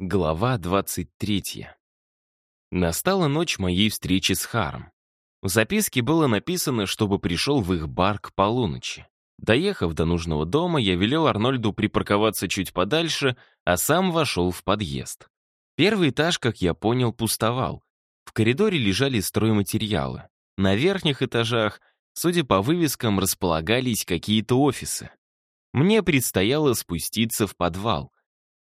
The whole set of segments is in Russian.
Глава 23. Настала ночь моей встречи с Харом. В записке было написано, чтобы пришел в их бар к полуночи. Доехав до нужного дома, я велел Арнольду припарковаться чуть подальше, а сам вошел в подъезд. Первый этаж, как я понял, пустовал. В коридоре лежали стройматериалы. На верхних этажах, судя по вывескам, располагались какие-то офисы. Мне предстояло спуститься в подвал.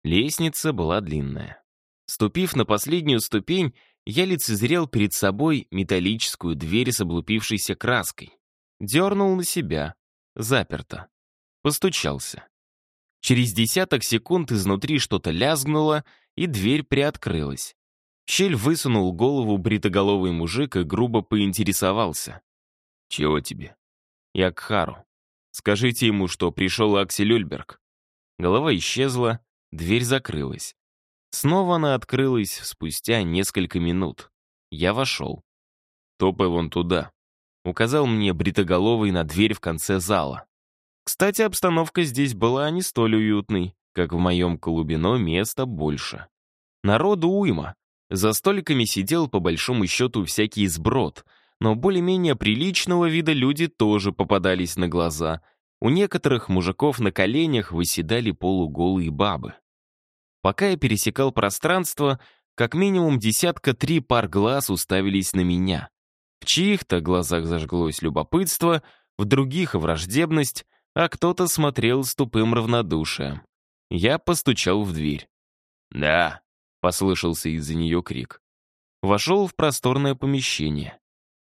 Лестница была длинная. Ступив на последнюю ступень, я лицезрел перед собой металлическую дверь с облупившейся краской. Дернул на себя. Заперто. Постучался. Через десяток секунд изнутри что-то лязгнуло, и дверь приоткрылась. В щель высунул голову бритоголовый мужик и грубо поинтересовался. «Чего тебе?» «Я к Хару. Скажите ему, что пришел Аксель Ульберг». Голова исчезла, Дверь закрылась. Снова она открылась спустя несколько минут. Я вошел. «Топай вон туда», — указал мне бритоголовый на дверь в конце зала. Кстати, обстановка здесь была не столь уютной, как в моем клубе, но места больше. Народу уйма. За столиками сидел по большому счету всякий сброд, но более-менее приличного вида люди тоже попадались на глаза. У некоторых мужиков на коленях выседали полуголые бабы. Пока я пересекал пространство, как минимум десятка три пар глаз уставились на меня. В чьих-то глазах зажглось любопытство, в других — враждебность, а кто-то смотрел с тупым равнодушием. Я постучал в дверь. «Да», — послышался из-за нее крик. Вошел в просторное помещение.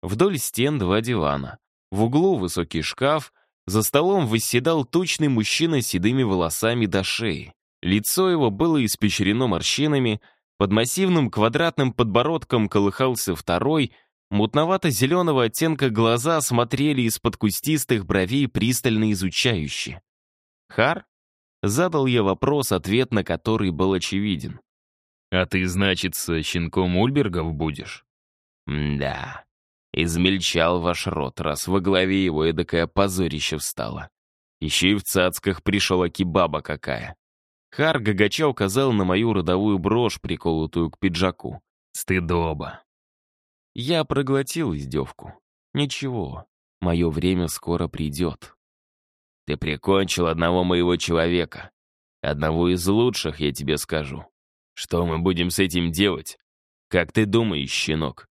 Вдоль стен два дивана. В углу высокий шкаф, за столом восседал тучный мужчина с седыми волосами до шеи. Лицо его было испещрено морщинами, под массивным квадратным подбородком колыхался второй, мутновато-зеленого оттенка глаза смотрели из-под кустистых бровей пристально изучающе. «Хар?» — задал я вопрос, ответ на который был очевиден. «А ты, значит, с щенком Ульбергов будешь?» «Да. Измельчал ваш рот, раз во главе его эдакое позорище встало. Еще и в цацках пришел акибаба какая. Хар гагача указал на мою родовую брошь, приколотую к пиджаку. Стыдоба. Я проглотил издевку. Ничего, мое время скоро придет. Ты прикончил одного моего человека. Одного из лучших, я тебе скажу. Что мы будем с этим делать? Как ты думаешь, щенок?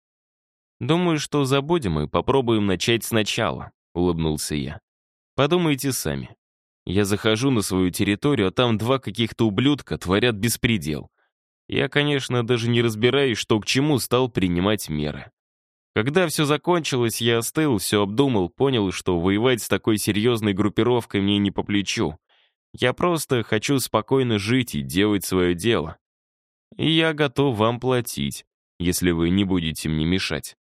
Думаю, что забудем и попробуем начать сначала, улыбнулся я. Подумайте сами. Я захожу на свою территорию, а там два каких-то ублюдка творят беспредел. Я, конечно, даже не разбираюсь, что к чему, стал принимать меры. Когда все закончилось, я остыл, все обдумал, понял, что воевать с такой серьезной группировкой мне не по плечу. Я просто хочу спокойно жить и делать свое дело. И я готов вам платить, если вы не будете мне мешать.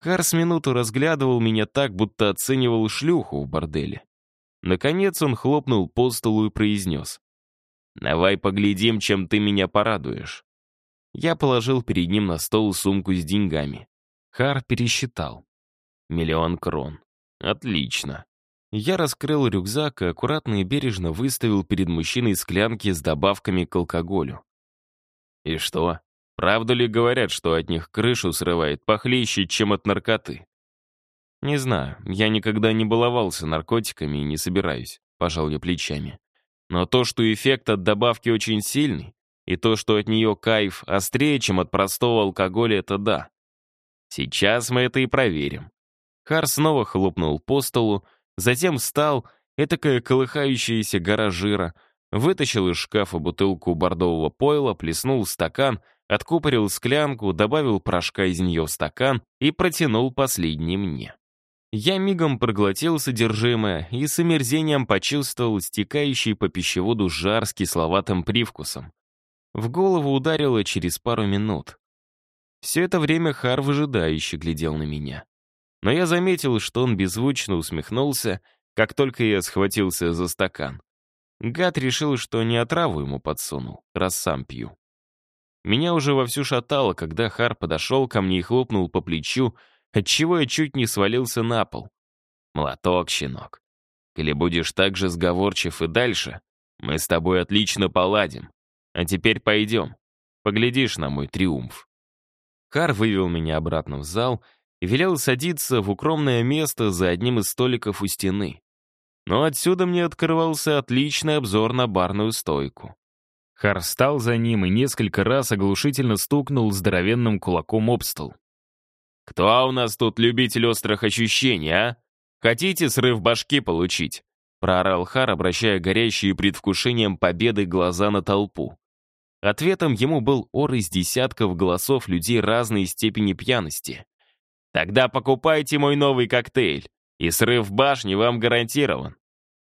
Карс минуту разглядывал меня так, будто оценивал шлюху в борделе. Наконец он хлопнул по столу и произнес. «Давай поглядим, чем ты меня порадуешь». Я положил перед ним на стол сумку с деньгами. Хар пересчитал. Миллион крон. Отлично. Я раскрыл рюкзак и аккуратно и бережно выставил перед мужчиной склянки с добавками к алкоголю. И что? Правда ли говорят, что от них крышу срывает похлеще, чем от наркоты? «Не знаю, я никогда не баловался наркотиками и не собираюсь», — пожал я плечами. «Но то, что эффект от добавки очень сильный, и то, что от нее кайф острее, чем от простого алкоголя, это да. Сейчас мы это и проверим». Хар снова хлопнул по столу, затем встал, этакая колыхающаяся гора жира, вытащил из шкафа бутылку бордового пойла, плеснул стакан, откупорил склянку, добавил порошка из нее в стакан и протянул последний мне. Я мигом проглотил содержимое и с омерзением почувствовал стекающий по пищеводу жар с кисловатым привкусом. В голову ударило через пару минут. Все это время Хар выжидающе глядел на меня. Но я заметил, что он беззвучно усмехнулся, как только я схватился за стакан. Гад решил, что не отраву ему подсунул, раз сам пью. Меня уже вовсю шатало, когда Хар подошел ко мне и хлопнул по плечу, отчего я чуть не свалился на пол. Молоток, щенок. Или будешь так же сговорчив и дальше, мы с тобой отлично поладим. А теперь пойдем, Поглядишь на мой триумф». Хар вывел меня обратно в зал и велел садиться в укромное место за одним из столиков у стены. Но отсюда мне открывался отличный обзор на барную стойку. Хар встал за ним и несколько раз оглушительно стукнул здоровенным кулаком об стол. «Кто у нас тут любитель острых ощущений, а? Хотите срыв башки получить?» проорал Хар, обращая горящие предвкушением победы глаза на толпу. Ответом ему был ор из десятков голосов людей разной степени пьяности. «Тогда покупайте мой новый коктейль, и срыв башни вам гарантирован».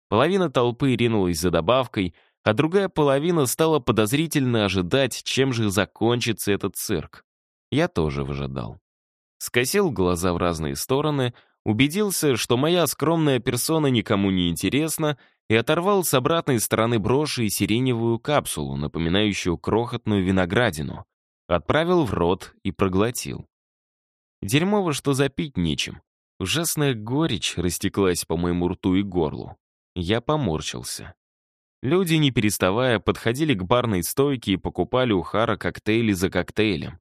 Половина толпы ринулась за добавкой, а другая половина стала подозрительно ожидать, чем же закончится этот цирк. Я тоже выжидал. Скосил глаза в разные стороны, убедился, что моя скромная персона никому не интересна, и оторвал с обратной стороны броши сиреневую капсулу, напоминающую крохотную виноградину. Отправил в рот и проглотил. Дерьмово, что запить нечем. Ужасная горечь растеклась по моему рту и горлу. Я поморщился. Люди, не переставая, подходили к барной стойке и покупали у Хара коктейли за коктейлем.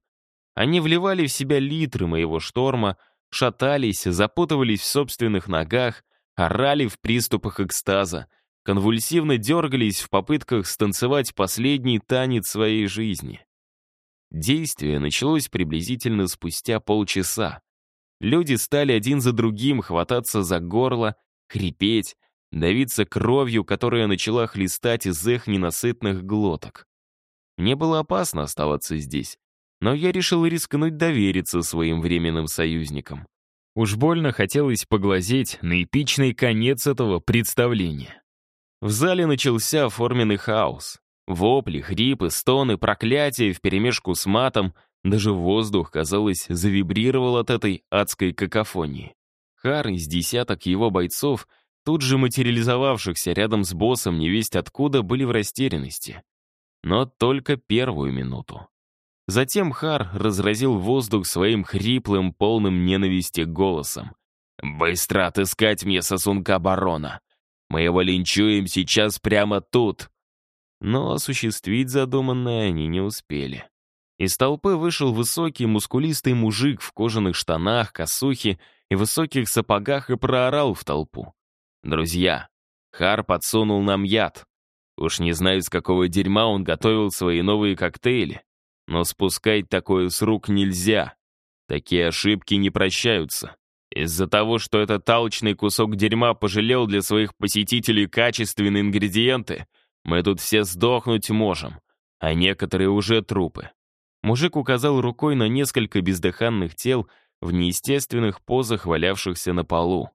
Они вливали в себя литры моего шторма, шатались, запутывались в собственных ногах, орали в приступах экстаза, конвульсивно дергались в попытках станцевать последний танец своей жизни. Действие началось приблизительно спустя полчаса. Люди стали один за другим хвататься за горло, хрипеть, давиться кровью, которая начала хлестать из их ненасытных глоток. Мне было опасно оставаться здесь, но я решил рискнуть довериться своим временным союзникам. Уж больно хотелось поглазеть на эпичный конец этого представления. В зале начался оформленный хаос. Вопли, хрипы, стоны, проклятия вперемешку с матом, даже воздух, казалось, завибрировал от этой адской какофонии. Хар из десяток его бойцов — тут же материализовавшихся рядом с боссом невесть откуда были в растерянности. Но только первую минуту. Затем Хар разразил воздух своим хриплым, полным ненависти голосом. «Быстро отыскать мне сосунка барона! Мы его линчуем сейчас прямо тут!» Но осуществить задуманное они не успели. Из толпы вышел высокий, мускулистый мужик в кожаных штанах, косухе и высоких сапогах и проорал в толпу. Друзья, Хар подсунул нам яд. Уж не знаю, с какого дерьма он готовил свои новые коктейли, но спускать такое с рук нельзя. Такие ошибки не прощаются. Из-за того, что этот талочный кусок дерьма пожалел для своих посетителей качественные ингредиенты, мы тут все сдохнуть можем, а некоторые уже трупы. Мужик указал рукой на несколько бездыханных тел в неестественных позах, валявшихся на полу.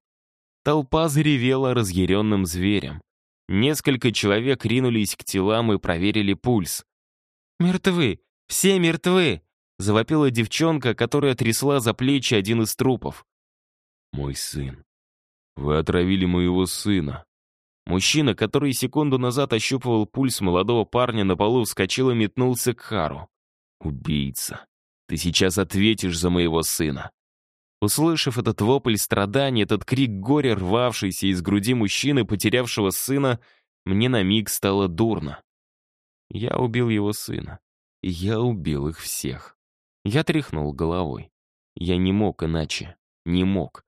Толпа заревела разъяренным зверем. Несколько человек ринулись к телам и проверили пульс. «Мертвы! Все мертвы!» — завопила девчонка, которая трясла за плечи один из трупов. «Мой сын. Вы отравили моего сына». Мужчина, который секунду назад ощупывал пульс молодого парня на полу, вскочил и метнулся к Хару. «Убийца, ты сейчас ответишь за моего сына. Услышав этот вопль страданий, этот крик горя, рвавшийся из груди мужчины, потерявшего сына, мне на миг стало дурно. Я убил его сына. Я убил их всех. Я тряхнул головой. Я не мог иначе. Не мог.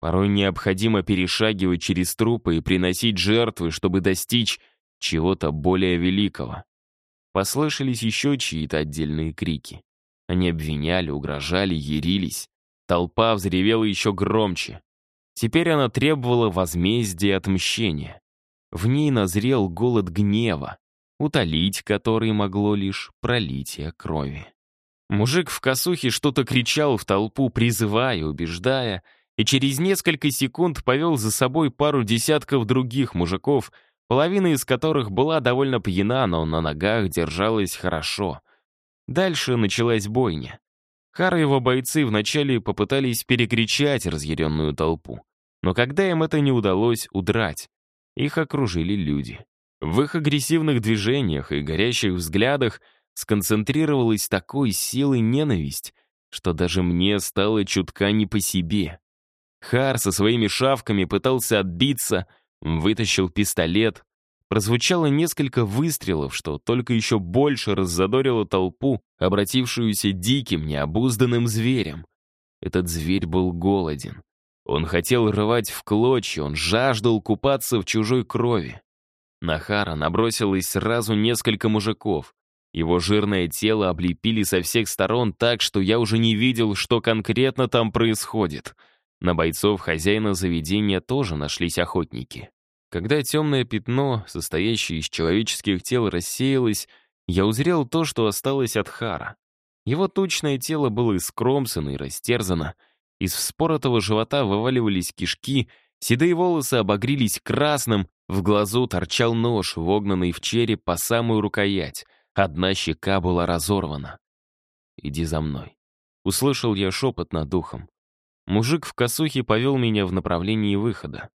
Порой необходимо перешагивать через трупы и приносить жертвы, чтобы достичь чего-то более великого. Послышались еще чьи-то отдельные крики. Они обвиняли, угрожали, ярились. Толпа взревела еще громче. Теперь она требовала возмездия и отмщения. В ней назрел голод гнева, утолить который могло лишь пролитие крови. Мужик в косухе что-то кричал в толпу, призывая, убеждая, и через несколько секунд повел за собой пару десятков других мужиков, половина из которых была довольно пьяна, но на ногах держалась хорошо. Дальше началась бойня. Хар и его бойцы вначале попытались перекричать разъяренную толпу. Но когда им это не удалось удрать, их окружили люди. В их агрессивных движениях и горящих взглядах сконцентрировалась такой силой ненависть, что даже мне стало чутка не по себе. Хар со своими шавками пытался отбиться, вытащил пистолет. прозвучало несколько выстрелов, что только еще больше раззадорило толпу, обратившуюся диким, необузданным зверем. Этот зверь был голоден. Он хотел рвать в клочья, он жаждал купаться в чужой крови. На Хара набросилось сразу несколько мужиков. Его жирное тело облепили со всех сторон так, что я уже не видел, что конкретно там происходит. На бойцов хозяина заведения тоже нашлись охотники. Когда темное пятно, состоящее из человеческих тел, рассеялось, я узрел то, что осталось от Хара. Его тучное тело было искромсано и растерзано. Из вспоротого живота вываливались кишки, седые волосы обогрились красным, в глазу торчал нож, вогнанный в череп по самую рукоять. Одна щека была разорвана. «Иди за мной». Услышал я шепот над духом. Мужик в косухе повел меня в направлении выхода.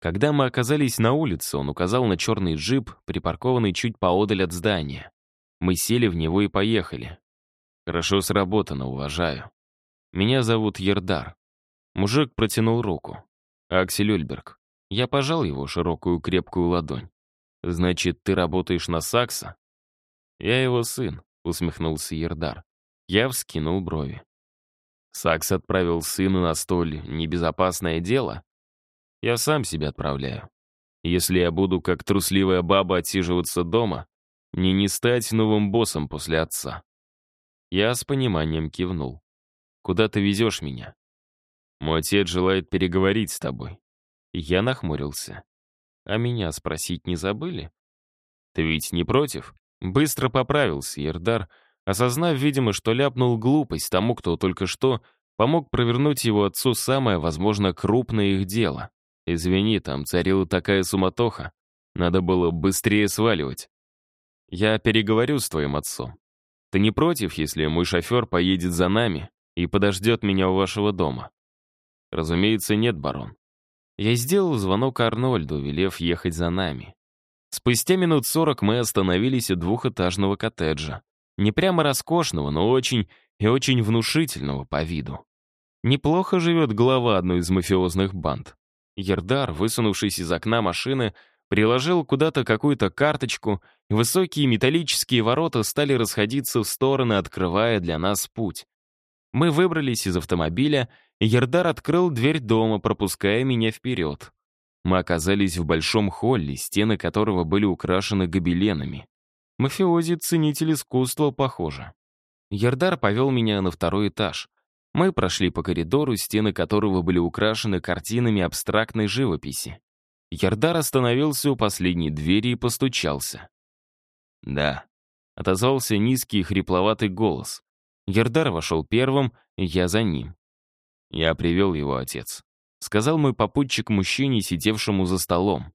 Когда мы оказались на улице, он указал на черный джип, припаркованный чуть поодаль от здания. Мы сели в него и поехали. Хорошо сработано, уважаю. Меня зовут Ердар. Мужик протянул руку. Аксель Ольберг. Я пожал его широкую крепкую ладонь. «Значит, ты работаешь на Сакса?» «Я его сын», — усмехнулся Ердар. Я вскинул брови. Сакс отправил сына на столь небезопасное дело? Я сам себя отправляю. Если я буду, как трусливая баба, отсиживаться дома, мне не стать новым боссом после отца. Я с пониманием кивнул. «Куда ты везешь меня?» «Мой отец желает переговорить с тобой». Я нахмурился. «А меня спросить не забыли?» «Ты ведь не против?» Быстро поправился Ердар, осознав, видимо, что ляпнул глупость тому, кто только что помог провернуть его отцу самое, возможно, крупное их дело. «Извини, там царила такая суматоха. Надо было быстрее сваливать. Я переговорю с твоим отцом. Ты не против, если мой шофер поедет за нами и подождет меня у вашего дома?» «Разумеется, нет, барон. Я сделал звонок Арнольду, велев ехать за нами. Спустя минут сорок мы остановились у двухэтажного коттеджа. Не прямо роскошного, но очень и очень внушительного по виду. Неплохо живет глава одной из мафиозных банд. Ердар, высунувшись из окна машины, приложил куда-то какую-то карточку, и высокие металлические ворота стали расходиться в стороны, открывая для нас путь. Мы выбрались из автомобиля, и Ердар открыл дверь дома, пропуская меня вперед. Мы оказались в большом холле, стены которого были украшены гобеленами. Мафиози — ценитель искусства, похоже. Ердар повел меня на второй этаж. Мы прошли по коридору, стены которого были украшены картинами абстрактной живописи. Ярдар остановился у последней двери и постучался. «Да», — отозвался низкий хрипловатый голос. Ярдар вошел первым, я за ним. «Я привел его отец», — сказал мой попутчик мужчине, сидевшему за столом.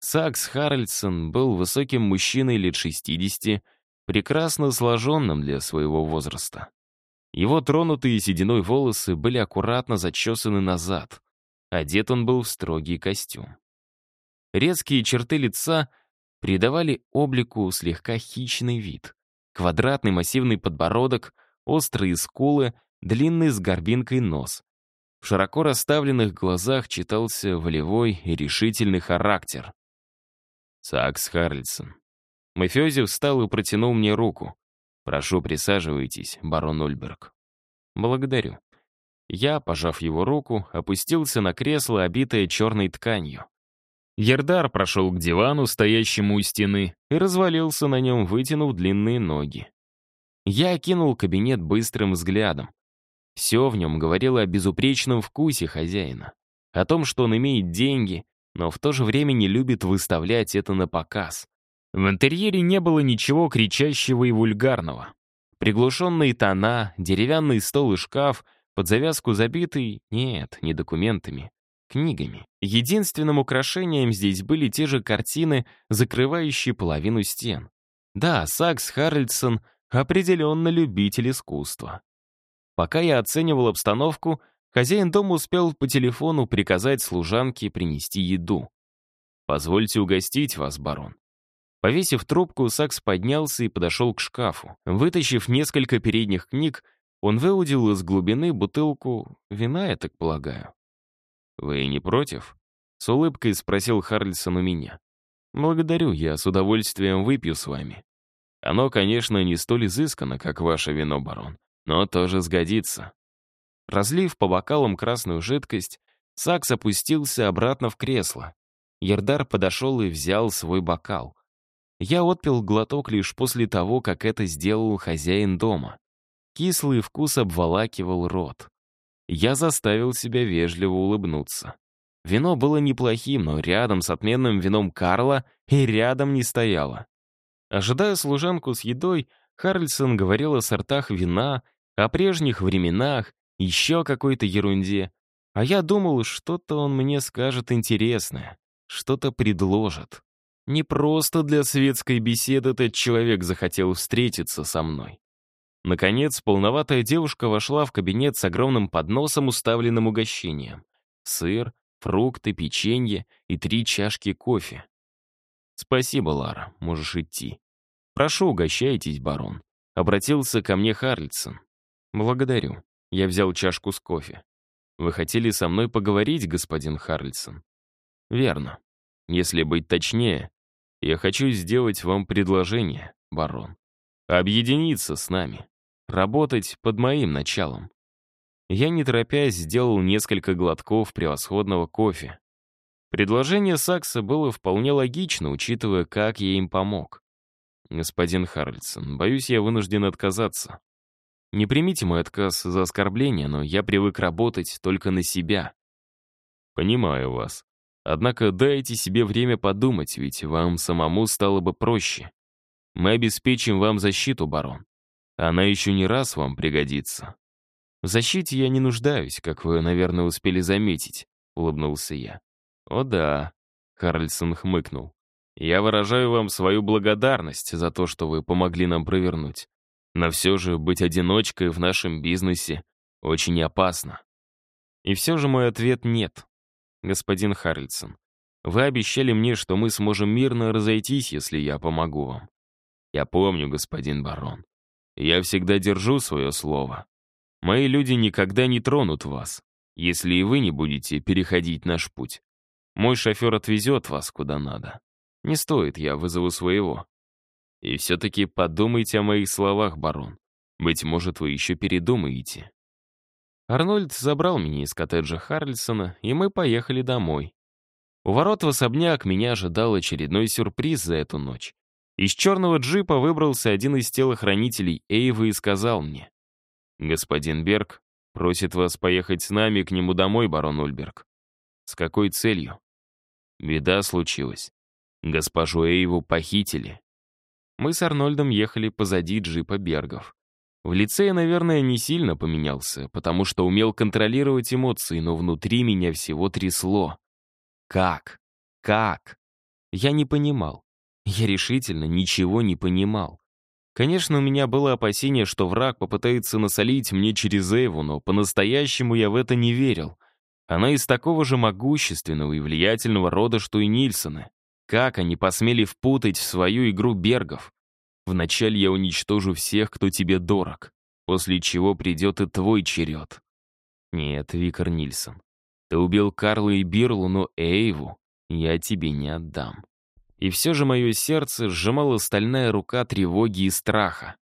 Сакс Харальдсон был высоким мужчиной лет 60, прекрасно сложенным для своего возраста. Его тронутые сединой волосы были аккуратно зачесаны назад. Одет он был в строгий костюм. Резкие черты лица придавали облику слегка хищный вид. Квадратный массивный подбородок, острые скулы, длинный с горбинкой нос. В широко расставленных глазах читался волевой и решительный характер. Сакс Харльсон. Мафиози встал и протянул мне руку. «Прошу, присаживайтесь, барон Ольберг». «Благодарю». Я, пожав его руку, опустился на кресло, обитое черной тканью. Ердар прошел к дивану, стоящему у стены, и развалился на нем, вытянув длинные ноги. Я окинул кабинет быстрым взглядом. Все в нем говорило о безупречном вкусе хозяина, о том, что он имеет деньги, но в то же время не любит выставлять это на показ. В интерьере не было ничего кричащего и вульгарного. Приглушенные тона, деревянный стол и шкаф, под завязку забитый, нет, не документами, книгами. Единственным украшением здесь были те же картины, закрывающие половину стен. Да, Сакс Харальдсон определенно любитель искусства. Пока я оценивал обстановку, хозяин дома успел по телефону приказать служанке принести еду. «Позвольте угостить вас, барон», Повесив трубку, Сакс поднялся и подошел к шкафу. Вытащив несколько передних книг, он выудил из глубины бутылку вина, я так полагаю. «Вы не против?» — с улыбкой спросил Харльсон у меня. «Благодарю, я с удовольствием выпью с вами. Оно, конечно, не столь изысканно, как ваше вино, барон, но тоже сгодится». Разлив по бокалам красную жидкость, Сакс опустился обратно в кресло. Ердар подошел и взял свой бокал. Я отпил глоток лишь после того, как это сделал хозяин дома. Кислый вкус обволакивал рот. Я заставил себя вежливо улыбнуться. Вино было неплохим, но рядом с отменным вином Карла и рядом не стояло. Ожидая служанку с едой, Харльсон говорил о сортах вина, о прежних временах, еще какой-то ерунде. А я думал, что-то он мне скажет интересное, что-то предложит. Не просто для светской беседы этот человек захотел встретиться со мной. Наконец, полноватая девушка вошла в кабинет с огромным подносом, уставленным угощением. Сыр, фрукты, печенье и три чашки кофе. «Спасибо, Лара, можешь идти. Прошу, угощайтесь, барон», — обратился ко мне Харльсон. «Благодарю». Я взял чашку с кофе. «Вы хотели со мной поговорить, господин Харльсон?» «Верно. Если быть точнее, я хочу сделать вам предложение, барон. Объединиться с нами. Работать под моим началом. Я, не торопясь, сделал несколько глотков превосходного кофе. Предложение Сакса было вполне логично, учитывая, как я им помог. «Господин Харльсон, боюсь, я вынужден отказаться. Не примите мой отказ за оскорбление, но я привык работать только на себя». «Понимаю вас. Однако дайте себе время подумать, ведь вам самому стало бы проще. Мы обеспечим вам защиту, барон. Она еще не раз вам пригодится. В защите я не нуждаюсь, как вы, наверное, успели заметить, улыбнулся я. О да, Карлсон хмыкнул. Я выражаю вам свою благодарность за то, что вы помогли нам провернуть. Но все же быть одиночкой в нашем бизнесе очень опасно. И все же мой ответ нет господин Харльсон. Вы обещали мне, что мы сможем мирно разойтись, если я помогу вам. Я помню, господин барон. Я всегда держу свое слово. Мои люди никогда не тронут вас, если и вы не будете переходить наш путь. Мой шофер отвезет вас куда надо. Не стоит, я вызову своего. И все-таки подумайте о моих словах, барон. Быть может, вы еще передумаете. Арнольд забрал меня из коттеджа Харльсона, и мы поехали домой. У ворот в особняк меня ожидал очередной сюрприз за эту ночь. Из черного джипа выбрался один из телохранителей Эйвы и сказал мне, «Господин Берг просит вас поехать с нами к нему домой, барон Ульберг». «С какой целью?» «Беда случилась. Госпожу Эйву похитили». Мы с Арнольдом ехали позади джипа Бергов. В лице я, наверное, не сильно поменялся, потому что умел контролировать эмоции, но внутри меня всего трясло. Как? Как? Я не понимал. Я решительно ничего не понимал. Конечно, у меня было опасение, что враг попытается насолить мне через Эву, но по-настоящему я в это не верил. Она из такого же могущественного и влиятельного рода, что и Нильсоны. Как они посмели впутать в свою игру Бергов? Вначале я уничтожу всех, кто тебе дорог, после чего придет и твой черед. Нет, Викар Нильсон, ты убил Карла и Бирлу, но Эйву я тебе не отдам. И все же мое сердце сжимала стальная рука тревоги и страха.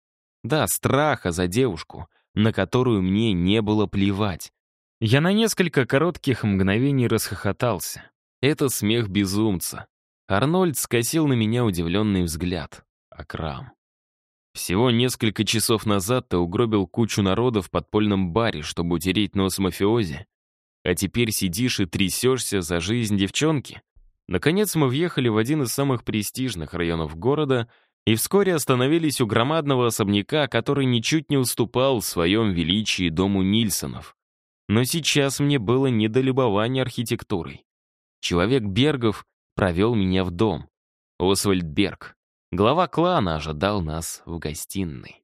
Да, страха за девушку, на которую мне не было плевать. Я на несколько коротких мгновений расхохотался. Это смех безумца. Арнольд скосил на меня удивленный взгляд. Акрам. Всего несколько часов назад ты угробил кучу народа в подпольном баре, чтобы утереть нос мафиози. А теперь сидишь и трясешься за жизнь девчонки. Наконец мы въехали в один из самых престижных районов города и вскоре остановились у громадного особняка, который ничуть не уступал в своем величии дому Нильсонов. Но сейчас мне было не до любования архитектурой. Человек Бергов провел меня в дом. Освальд Берг, Глава клана ожидал нас в гостиной.